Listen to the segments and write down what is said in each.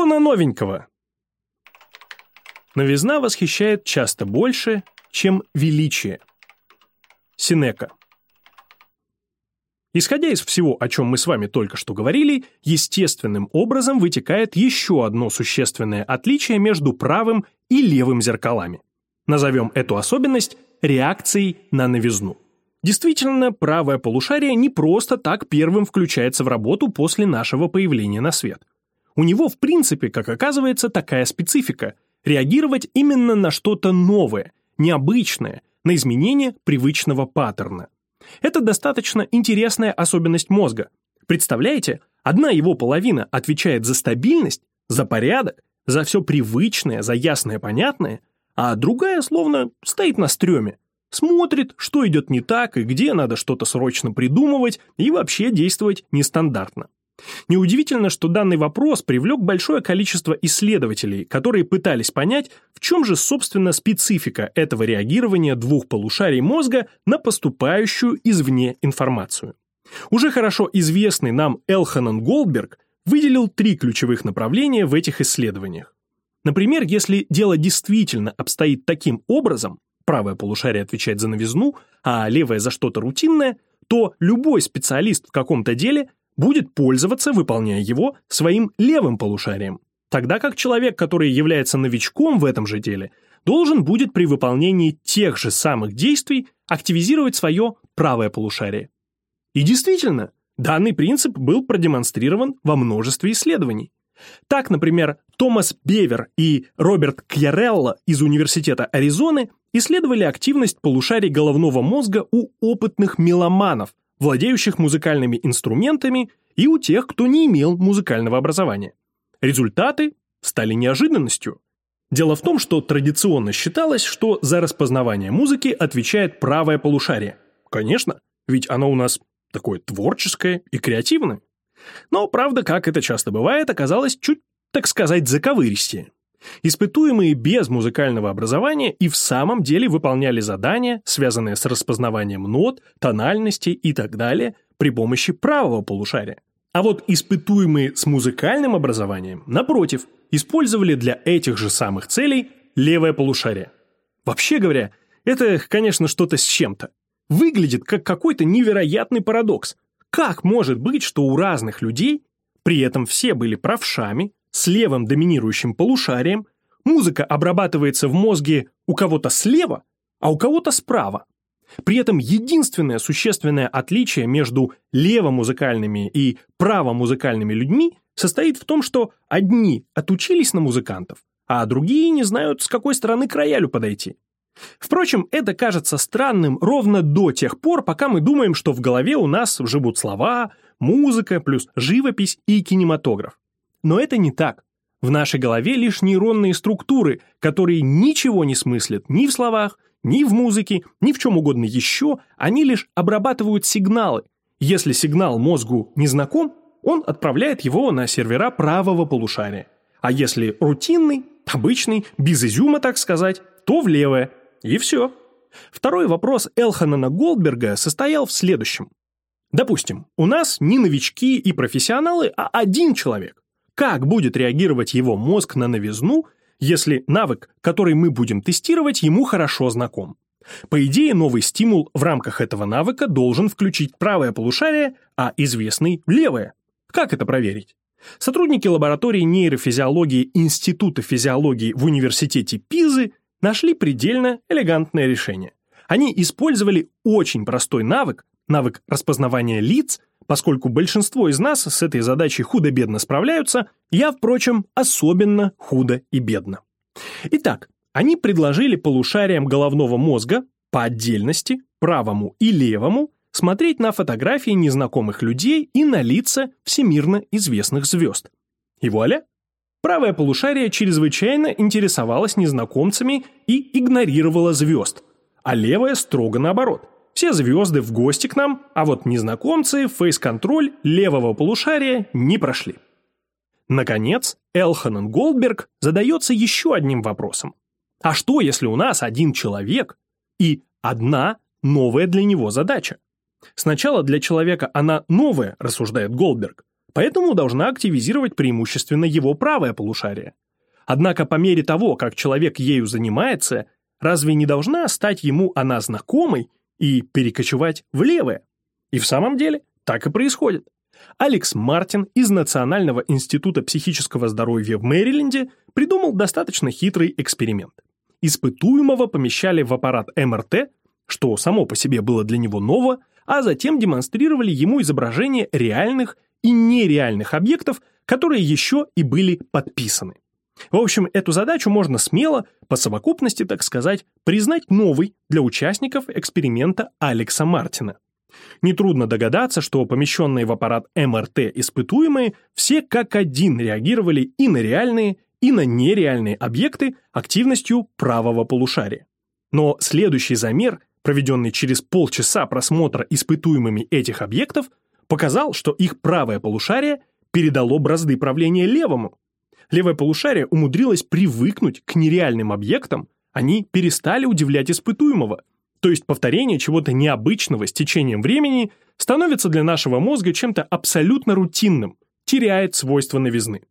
тона новенького. Новизна восхищает часто больше, чем величие. Синека. Исходя из всего, о чем мы с вами только что говорили, естественным образом вытекает еще одно существенное отличие между правым и левым зеркалами. Назовем эту особенность реакцией на новизну. Действительно, правое полушарие не просто так первым включается в работу после нашего появления на свет. У него, в принципе, как оказывается, такая специфика – реагировать именно на что-то новое, необычное, на изменение привычного паттерна. Это достаточно интересная особенность мозга. Представляете, одна его половина отвечает за стабильность, за порядок, за все привычное, за ясное понятное, а другая словно стоит на стреме, смотрит, что идет не так и где надо что-то срочно придумывать и вообще действовать нестандартно. Неудивительно, что данный вопрос привлек большое количество исследователей, которые пытались понять, в чем же, собственно, специфика этого реагирования двух полушарий мозга на поступающую извне информацию. Уже хорошо известный нам Элханан Голдберг выделил три ключевых направления в этих исследованиях. Например, если дело действительно обстоит таким образом, правое полушарие отвечает за новизну, а левое за что-то рутинное, то любой специалист в каком-то деле будет пользоваться, выполняя его, своим левым полушарием. Тогда как человек, который является новичком в этом же деле, должен будет при выполнении тех же самых действий активизировать свое правое полушарие. И действительно, данный принцип был продемонстрирован во множестве исследований. Так, например, Томас Бевер и Роберт Кьярелло из Университета Аризоны исследовали активность полушарий головного мозга у опытных меломанов, владеющих музыкальными инструментами, и у тех, кто не имел музыкального образования. Результаты стали неожиданностью. Дело в том, что традиционно считалось, что за распознавание музыки отвечает правое полушарие. Конечно, ведь оно у нас такое творческое и креативное. Но, правда, как это часто бывает, оказалось чуть, так сказать, заковыристее. Испытуемые без музыкального образования и в самом деле выполняли задания, связанные с распознаванием нот, тональностей и так далее, при помощи правого полушария. А вот испытуемые с музыкальным образованием, напротив, использовали для этих же самых целей левое полушарие. Вообще говоря, это, конечно, что-то с чем-то. Выглядит как какой-то невероятный парадокс. Как может быть, что у разных людей, при этом все были правшами, с левым доминирующим полушарием, музыка обрабатывается в мозге у кого-то слева, а у кого-то справа. При этом единственное существенное отличие между левомузыкальными и правомузыкальными людьми состоит в том, что одни отучились на музыкантов, а другие не знают, с какой стороны к роялю подойти. Впрочем, это кажется странным ровно до тех пор, пока мы думаем, что в голове у нас живут слова, музыка, плюс живопись и кинематограф. Но это не так. В нашей голове лишь нейронные структуры, которые ничего не смыслят ни в словах, ни в музыке, ни в чем угодно еще, они лишь обрабатывают сигналы. Если сигнал мозгу не знаком, он отправляет его на сервера правого полушария. А если рутинный, обычный, без изюма, так сказать, то в левое. И все. Второй вопрос Элханана Голдберга состоял в следующем. Допустим, у нас не новички и профессионалы, а один человек. Как будет реагировать его мозг на новизну, если навык, который мы будем тестировать, ему хорошо знаком? По идее, новый стимул в рамках этого навыка должен включить правое полушарие, а известный – левое. Как это проверить? Сотрудники лаборатории нейрофизиологии Института физиологии в университете Пизы нашли предельно элегантное решение. Они использовали очень простой навык, навык распознавания лиц, Поскольку большинство из нас с этой задачей худо-бедно справляются, я, впрочем, особенно худо и бедно. Итак, они предложили полушариям головного мозга по отдельности, правому и левому, смотреть на фотографии незнакомых людей и на лица всемирно известных звезд. И вуаля! Правое полушарие чрезвычайно интересовалось незнакомцами и игнорировало звезд, а левое строго наоборот – все звезды в гости к нам, а вот незнакомцы фейс-контроль левого полушария не прошли. Наконец, Элханен Голдберг задается еще одним вопросом. А что, если у нас один человек и одна новая для него задача? Сначала для человека она новая, рассуждает Голдберг. поэтому должна активизировать преимущественно его правое полушарие. Однако по мере того, как человек ею занимается, разве не должна стать ему она знакомой и перекочевать в левое? И в самом деле так и происходит. Алекс Мартин из Национального института психического здоровья в Мэриленде придумал достаточно хитрый эксперимент. Испытуемого помещали в аппарат МРТ, что само по себе было для него ново, а затем демонстрировали ему изображения реальных и нереальных объектов, которые еще и были подписаны. В общем, эту задачу можно смело, по совокупности, так сказать, признать новой для участников эксперимента Алекса Мартина. Нетрудно догадаться, что помещенные в аппарат МРТ испытуемые все как один реагировали и на реальные, и на нереальные объекты активностью правого полушария. Но следующий замер, проведенный через полчаса просмотра испытуемыми этих объектов, показал, что их правое полушарие передало бразды правления левому. Левое полушарие умудрилось привыкнуть к нереальным объектам, они перестали удивлять испытуемого, то есть повторение чего-то необычного с течением времени становится для нашего мозга чем-то абсолютно рутинным, теряет свойства новизны.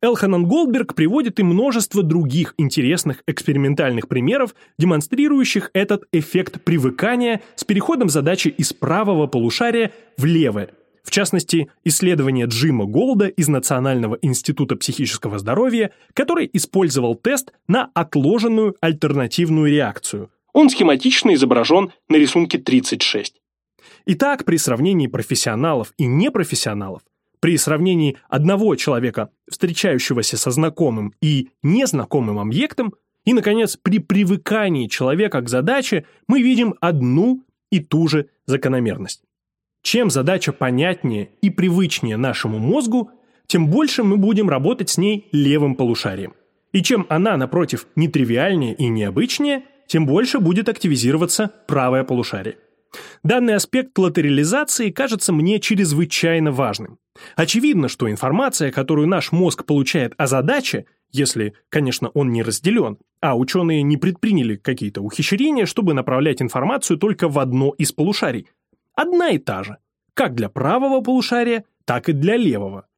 Элханан Голдберг приводит и множество других интересных экспериментальных примеров, демонстрирующих этот эффект привыкания с переходом задачи из правого полушария в левое. В частности, исследование Джима Голда из Национального института психического здоровья, который использовал тест на отложенную альтернативную реакцию – он схематично изображен на рисунке 36. Итак, при сравнении профессионалов и непрофессионалов, при сравнении одного человека, встречающегося со знакомым и незнакомым объектом, и, наконец, при привыкании человека к задаче, мы видим одну и ту же закономерность. Чем задача понятнее и привычнее нашему мозгу, тем больше мы будем работать с ней левым полушарием. И чем она, напротив, нетривиальнее и необычнее – тем больше будет активизироваться правое полушарие. Данный аспект латерализации кажется мне чрезвычайно важным. Очевидно, что информация, которую наш мозг получает о задаче, если, конечно, он не разделен, а ученые не предприняли какие-то ухищрения, чтобы направлять информацию только в одно из полушарий, одна и та же, как для правого полушария, так и для левого.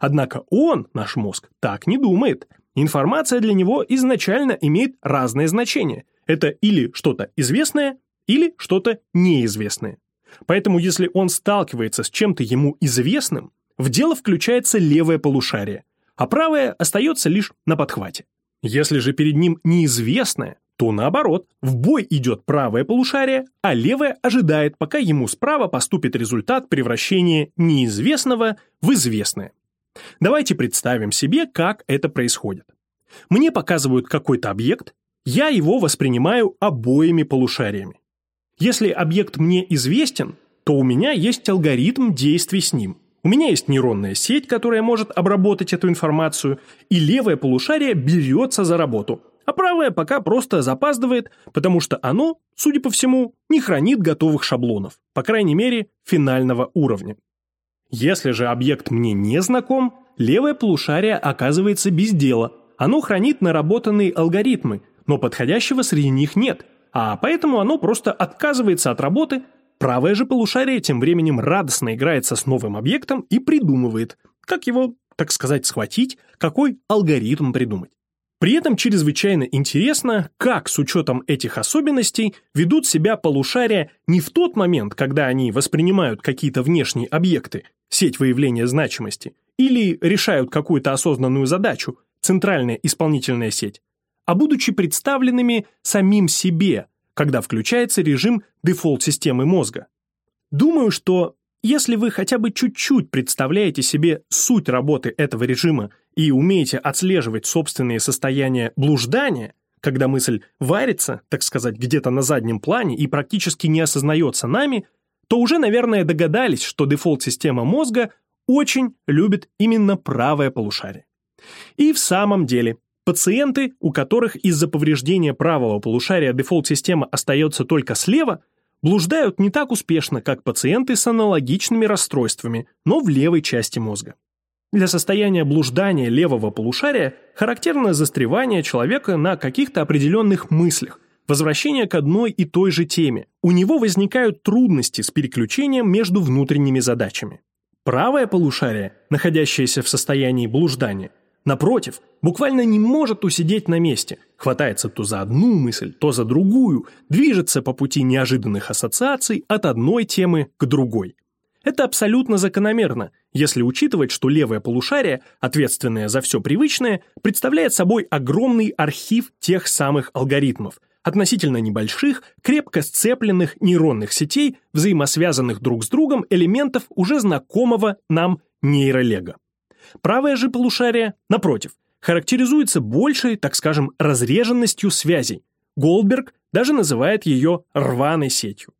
Однако он, наш мозг, так не думает. Информация для него изначально имеет разное значение, это или что-то известное, или что-то неизвестное. Поэтому если он сталкивается с чем-то ему известным, в дело включается левое полушарие, а правое остается лишь на подхвате. Если же перед ним неизвестное, то наоборот, в бой идет правое полушарие, а левое ожидает, пока ему справа поступит результат превращения неизвестного в известное. Давайте представим себе, как это происходит. Мне показывают какой-то объект, я его воспринимаю обоими полушариями. Если объект мне известен, то у меня есть алгоритм действий с ним. У меня есть нейронная сеть, которая может обработать эту информацию, и левое полушарие берется за работу, а правое пока просто запаздывает, потому что оно, судя по всему, не хранит готовых шаблонов, по крайней мере, финального уровня. Если же объект мне не знаком, левое полушарие оказывается без дела. Оно хранит наработанные алгоритмы, но подходящего среди них нет, а поэтому оно просто отказывается от работы, правое же полушарие тем временем радостно играется с новым объектом и придумывает, как его, так сказать, схватить, какой алгоритм придумать. При этом чрезвычайно интересно, как с учетом этих особенностей ведут себя полушария не в тот момент, когда они воспринимают какие-то внешние объекты, сеть выявления значимости, или решают какую-то осознанную задачу, центральная исполнительная сеть, а будучи представленными самим себе, когда включается режим дефолт-системы мозга. Думаю, что если вы хотя бы чуть-чуть представляете себе суть работы этого режима и умеете отслеживать собственные состояния блуждания, когда мысль варится, так сказать, где-то на заднем плане и практически не осознается нами, то уже, наверное, догадались, что дефолт-система мозга очень любит именно правое полушарие. И в самом деле, Пациенты, у которых из-за повреждения правого полушария дефолт-система остается только слева, блуждают не так успешно, как пациенты с аналогичными расстройствами, но в левой части мозга. Для состояния блуждания левого полушария характерно застревание человека на каких-то определенных мыслях, возвращение к одной и той же теме. У него возникают трудности с переключением между внутренними задачами. Правое полушарие, находящееся в состоянии блуждания, напротив, буквально не может усидеть на месте, хватается то за одну мысль, то за другую, движется по пути неожиданных ассоциаций от одной темы к другой. Это абсолютно закономерно, если учитывать, что левое полушарие, ответственное за все привычное, представляет собой огромный архив тех самых алгоритмов – относительно небольших, крепко сцепленных нейронных сетей, взаимосвязанных друг с другом элементов уже знакомого нам нейролега. Правое же полушарие, напротив, характеризуется большей, так скажем, разреженностью связей. Голдберг даже называет ее рваной сетью.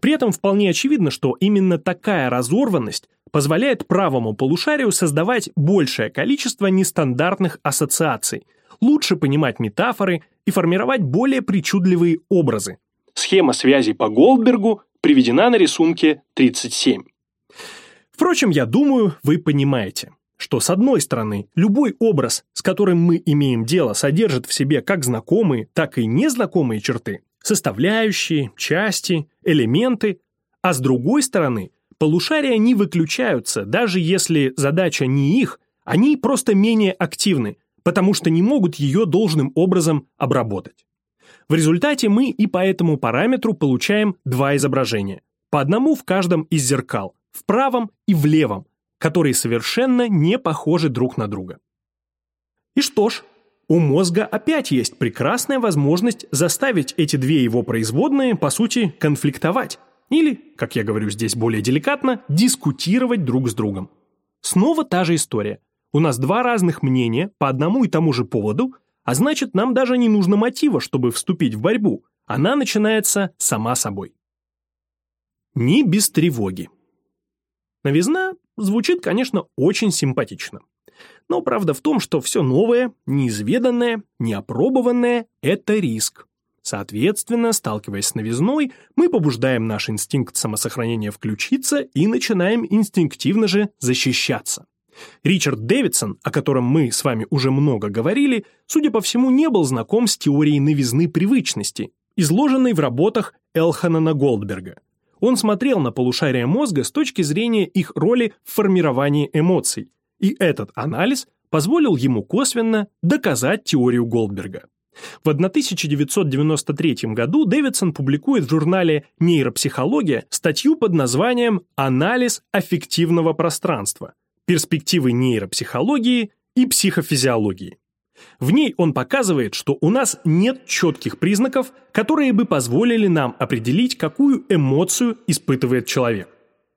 При этом вполне очевидно, что именно такая разорванность позволяет правому полушарию создавать большее количество нестандартных ассоциаций – лучше понимать метафоры и формировать более причудливые образы. Схема связи по Голдбергу приведена на рисунке 37. Впрочем, я думаю, вы понимаете, что с одной стороны, любой образ, с которым мы имеем дело, содержит в себе как знакомые, так и незнакомые черты, составляющие, части, элементы, а с другой стороны, полушария не выключаются, даже если задача не их, они просто менее активны, потому что не могут ее должным образом обработать. В результате мы и по этому параметру получаем два изображения, по одному в каждом из зеркал, в правом и в левом, которые совершенно не похожи друг на друга. И что ж, у мозга опять есть прекрасная возможность заставить эти две его производные, по сути, конфликтовать. Или, как я говорю здесь более деликатно, дискутировать друг с другом. Снова та же история – у нас два разных мнения по одному и тому же поводу, а значит, нам даже не нужно мотива, чтобы вступить в борьбу. Она начинается сама собой. Не без тревоги. Новизна звучит, конечно, очень симпатично. Но правда в том, что все новое, неизведанное, неопробованное – это риск. Соответственно, сталкиваясь с новизной, мы побуждаем наш инстинкт самосохранения включиться и начинаем инстинктивно же защищаться. Ричард Дэвидсон, о котором мы с вами уже много говорили, судя по всему, не был знаком с теорией новизны привычности, изложенной в работах Элханана Голдберга. Он смотрел на полушария мозга с точки зрения их роли в формировании эмоций, и этот анализ позволил ему косвенно доказать теорию Голдберга. В 1993 году Дэвидсон публикует в журнале «Нейропсихология» статью под названием «Анализ аффективного пространства», перспективы нейропсихологии и психофизиологии. В ней он показывает, что у нас нет четких признаков, которые бы позволили нам определить, какую эмоцию испытывает человек.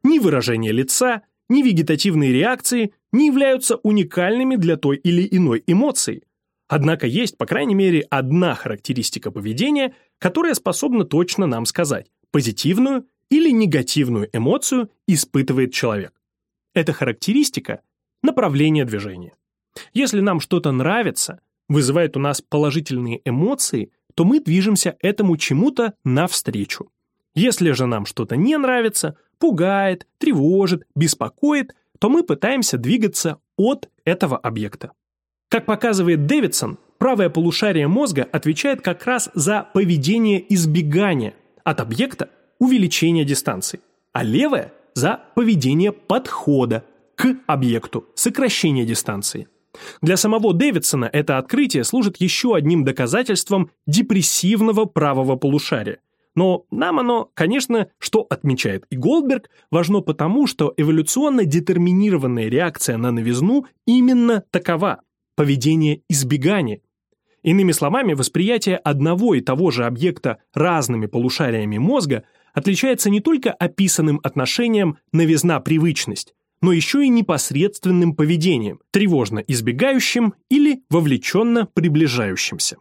Ни выражение лица, ни вегетативные реакции не являются уникальными для той или иной эмоции. Однако есть, по крайней мере, одна характеристика поведения, которая способна точно нам сказать, позитивную или негативную эмоцию испытывает человек. Это характеристика направления движения. Если нам что-то нравится, вызывает у нас положительные эмоции, то мы движемся этому чему-то навстречу. Если же нам что-то не нравится, пугает, тревожит, беспокоит, то мы пытаемся двигаться от этого объекта. Как показывает Дэвидсон, правое полушарие мозга отвечает как раз за поведение избегания от объекта увеличения дистанции, а левое за поведение подхода к объекту, сокращение дистанции. Для самого Дэвидсона это открытие служит еще одним доказательством депрессивного правого полушария. Но нам оно, конечно, что отмечает и Голдберг, важно потому, что эволюционно детерминированная реакция на новизну именно такова – поведение избегания. Иными словами, восприятие одного и того же объекта разными полушариями мозга – отличается не только описанным отношением новизна-привычность, но еще и непосредственным поведением, тревожно избегающим или вовлеченно приближающимся.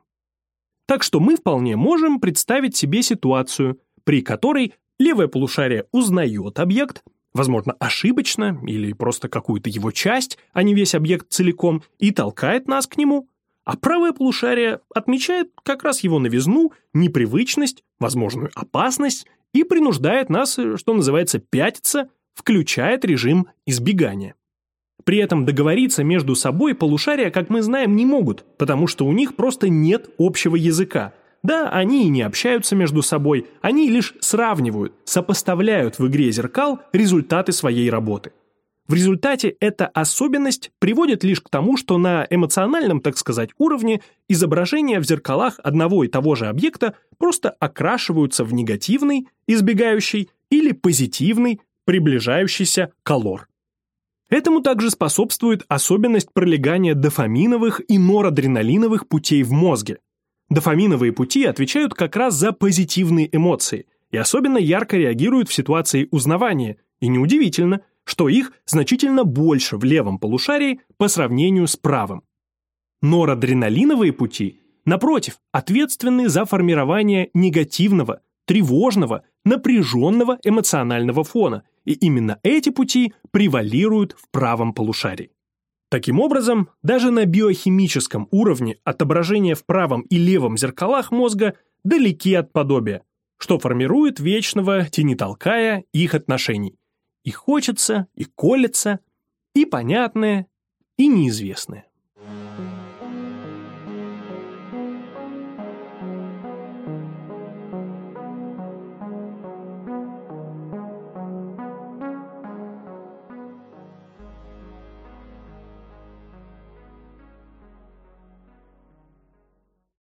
Так что мы вполне можем представить себе ситуацию, при которой левое полушарие узнает объект, возможно, ошибочно или просто какую-то его часть, а не весь объект целиком, и толкает нас к нему, а правое полушарие отмечает как раз его новизну, непривычность, возможную опасность и принуждает нас, э, что называется, пятиться, включает режим избегания. При этом договориться между собой полушария, как мы знаем, не могут, потому что у них просто нет общего языка. Да, они и не общаются между собой, они лишь сравнивают, сопоставляют в игре зеркал результаты своей работы. В результате эта особенность приводит лишь к тому, что на эмоциональном, так сказать, уровне изображения в зеркалах одного и того же объекта просто окрашиваются в негативный, избегающий, или позитивный, приближающийся колор. Этому также способствует особенность пролегания дофаминовых и норадреналиновых путей в мозге. Дофаминовые пути отвечают как раз за позитивные эмоции и особенно ярко реагируют в ситуации узнавания, и неудивительно – что их значительно больше в левом полушарии по сравнению с правым. Норадреналиновые пути, напротив, ответственны за формирование негативного, тревожного, напряженного эмоционального фона, и именно эти пути превалируют в правом полушарии. Таким образом, даже на биохимическом уровне отображения в правом и левом зеркалах мозга далеки от подобия, что формирует вечного тени-толкая их отношений. И хочется, и колется, и понятное, и неизвестное.